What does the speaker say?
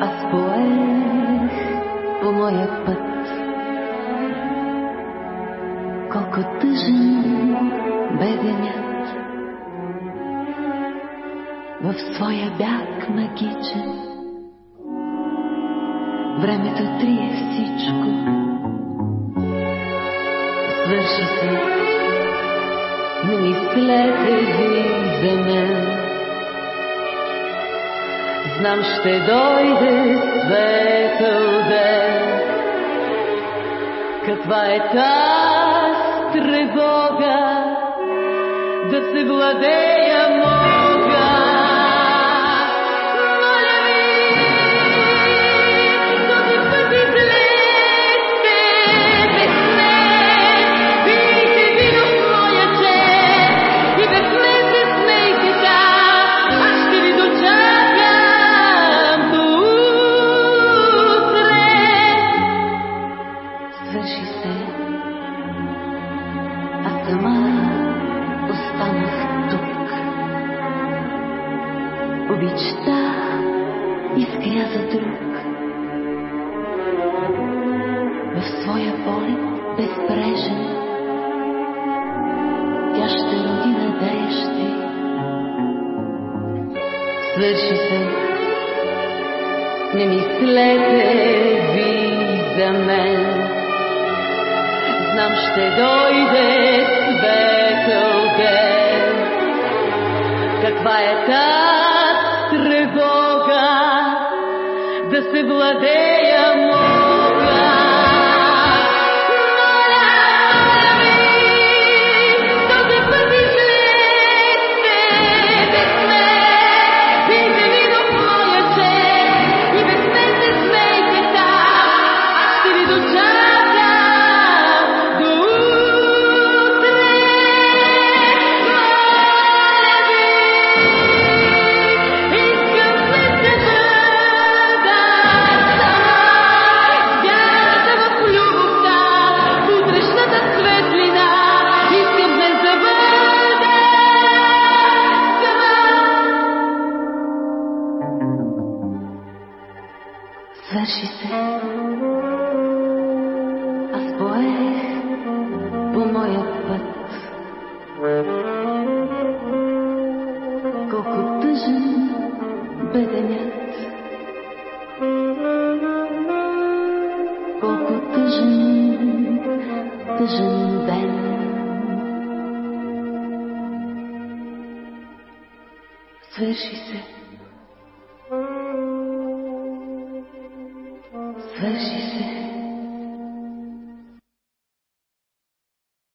аз поех по моя път. Колко тъжен бе денят, в своя бяг магичен. Времето трие всичко. Свърши се, не мислете ви за мен. Знам, ще дойде светъл ден. Каква е таз тревога да се владея сама останах тук. Обичта изгря за друг. В своя полет безбрежен тя ще роди надежди. Свърши се. Не мислете ви за мен. Знам, ще дойде светъл ден. Каква е таз тревога да се владея Свърши се. Аз поех по моя път. Колко тъжен бе денят. Колко тъжен, тъжен ден. Свърши се. Then she said.